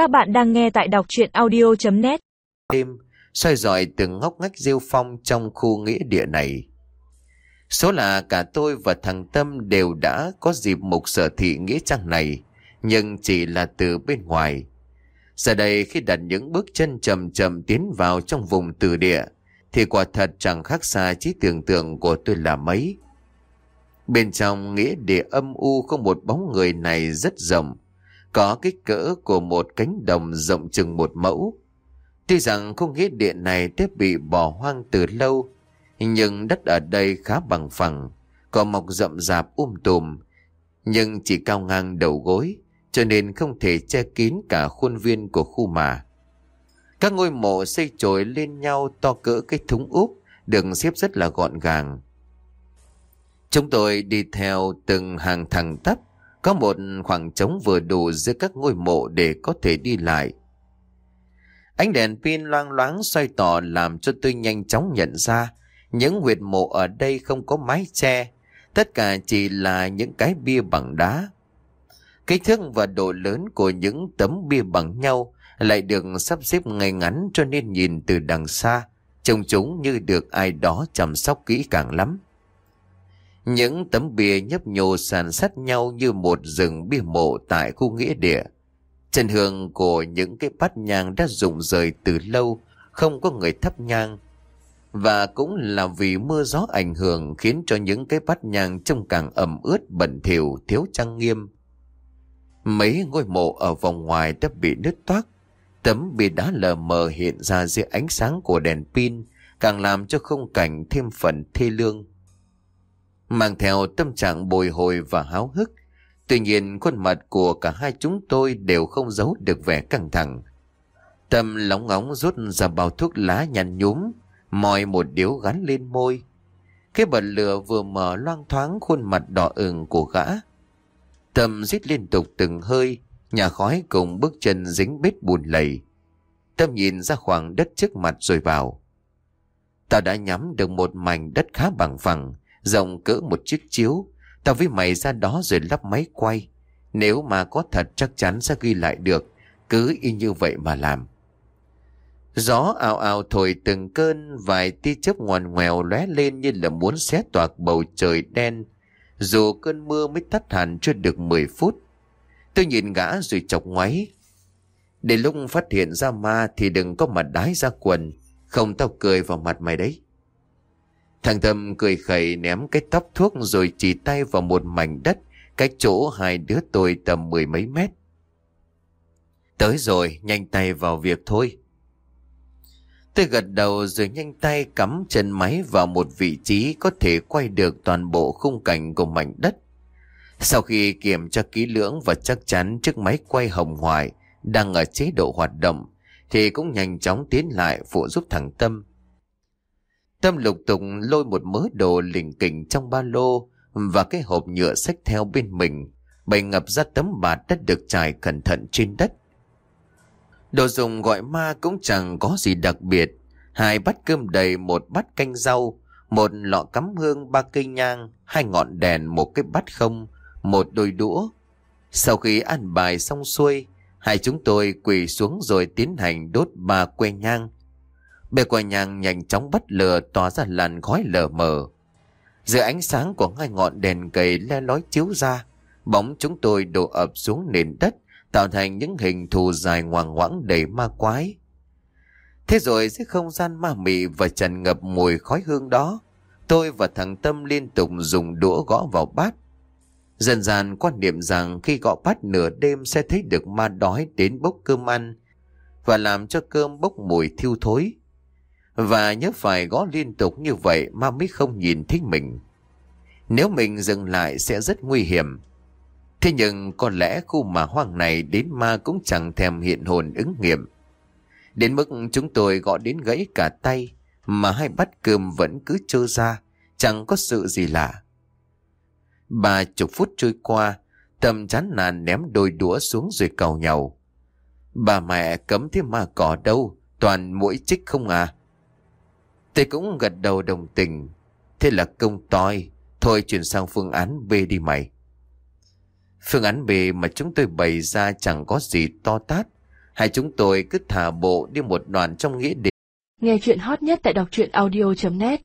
Các bạn đang nghe tại đọc chuyện audio.net Đêm, soi dọi từng ngóc ngách rêu phong trong khu nghĩa địa này. Số là cả tôi và thằng Tâm đều đã có dịp mục sở thị nghĩa trang này, nhưng chỉ là từ bên ngoài. Giờ đây khi đặt những bước chân chậm chậm tiến vào trong vùng từ địa, thì quả thật chẳng khác xa trí tưởng tượng của tôi là mấy. Bên trong nghĩa địa âm u có một bóng người này rất rộng, có kích cỡ của một cánh đồng rộng chừng một mẫu. Tuy rằng khu nghĩa địa này đã bị bỏ hoang từ lâu, nhưng đất ở đây khá bằng phẳng, có mọc rậm rạp um tùm, nhưng chỉ cao ngang đầu gối, cho nên không thể che kín cả khuôn viên của khu mà. Các ngôi mộ xây chồi lên nhau to cỡ cái thúng úp, được xếp rất là gọn gàng. Chúng tôi đi theo từng hàng thẳng tắp, có một khoảng trống vừa đủ giữa các ngôi mộ để có thể đi lại. Ánh đèn pin loang loáng xoay tỏ làm cho tôi nhanh chóng nhận ra những huyệt mộ ở đây không có mái che, tất cả chỉ là những cái bia bằng đá. Kích thước và độ lớn của những tấm bia bằng nhau lại được sắp xếp ngay ngắn cho nên nhìn từ đằng xa, trông chúng như được ai đó chăm sóc kỹ càng lắm. Những tấm bia nhấp nhô sàn sát nhau như một rừng bia mộ tại khu nghĩa địa. Trần hương của những cái bát nhang đã rụng rời từ lâu, không có người thắp nhang. Và cũng là vì mưa gió ảnh hưởng khiến cho những cái bát nhang trông càng ẩm ướt bẩn thỉu thiếu trang nghiêm. Mấy ngôi mộ ở vòng ngoài đã bị nứt toác, tấm bia đá lờ mờ hiện ra dưới ánh sáng của đèn pin, càng làm cho không cảnh thêm phần thê lương mang theo tâm trạng bồi hồi và háo hức. Tuy nhiên khuôn mặt của cả hai chúng tôi đều không giấu được vẻ căng thẳng. Tâm lóng ngóng rút ra bao thuốc lá nhăn nhúm, mòi một điếu gắn lên môi. Cái bật lửa vừa mở loang thoáng khuôn mặt đỏ ửng của gã. Tâm rít liên tục từng hơi, nhà khói cùng bước chân dính bết bùn lầy. Tâm nhìn ra khoảng đất trước mặt rồi bảo. Ta đã nhắm được một mảnh đất khá bằng phẳng, rộng cỡ một chiếc chiếu. Tao với mày ra đó rồi lắp máy quay. Nếu mà có thật chắc chắn sẽ ghi lại được. Cứ y như vậy mà làm. Gió ào ào thổi từng cơn, vài tia chớp ngoằn ngoèo lóe lên như là muốn xé toạc bầu trời đen. Dù cơn mưa mới tắt hẳn chưa được 10 phút. Tôi nhìn gã rồi chọc ngoáy. Để lúc phát hiện ra ma thì đừng có mặt đái ra quần. Không tao cười vào mặt mày đấy. Thằng Tâm cười khẩy ném cái tóc thuốc rồi chỉ tay vào một mảnh đất cách chỗ hai đứa tôi tầm mười mấy mét. Tới rồi, nhanh tay vào việc thôi. Tôi gật đầu rồi nhanh tay cắm chân máy vào một vị trí có thể quay được toàn bộ khung cảnh của mảnh đất. Sau khi kiểm tra kỹ lưỡng và chắc chắn chiếc máy quay hồng hoài đang ở chế độ hoạt động, thì cũng nhanh chóng tiến lại phụ giúp thằng Tâm. Tâm lục tục lôi một mớ đồ lỉnh kỉnh trong ba lô và cái hộp nhựa xách theo bên mình, bày ngập ra tấm bạt đất được trải cẩn thận trên đất. Đồ dùng gọi ma cũng chẳng có gì đặc biệt. Hai bát cơm đầy, một bát canh rau, một lọ cắm hương, ba cây nhang, hai ngọn đèn, một cái bát không, một đôi đũa. Sau khi ăn bài xong xuôi, hai chúng tôi quỳ xuống rồi tiến hành đốt ba que nhang Bề quả nhang nhanh chóng bắt lửa tỏa ra làn khói lờ mờ. Giữa ánh sáng của hai ngọn đèn cầy le lói chiếu ra, bóng chúng tôi đổ ập xuống nền đất, tạo thành những hình thù dài ngoằng ngoãng đầy ma quái. Thế rồi dưới không gian ma mị và tràn ngập mùi khói hương đó, tôi và thằng Tâm liên tục dùng đũa gõ vào bát. Dần dần quan niệm rằng khi gõ bát nửa đêm sẽ thấy được ma đói đến bốc cơm ăn và làm cho cơm bốc mùi thiêu thối. Và nhớ phải gõ liên tục như vậy mà mới không nhìn thấy mình. Nếu mình dừng lại sẽ rất nguy hiểm. Thế nhưng có lẽ khu mà hoang này đến ma cũng chẳng thèm hiện hồn ứng nghiệm. Đến mức chúng tôi gõ đến gãy cả tay mà hai bát cơm vẫn cứ trơ ra, chẳng có sự gì lạ. Ba chục phút trôi qua, Tâm chán nản ném đôi đũa xuống rồi cầu nhau. Bà mẹ cấm thế ma cỏ đâu, toàn mũi chích không à. Tôi cũng gật đầu đồng tình. Thế là công toi. Thôi chuyển sang phương án B đi mày. Phương án B mà chúng tôi bày ra chẳng có gì to tát. Hai chúng tôi cứ thả bộ đi một đoạn trong nghĩa địa. Nghe chuyện hot nhất tại đọc truyện audio.net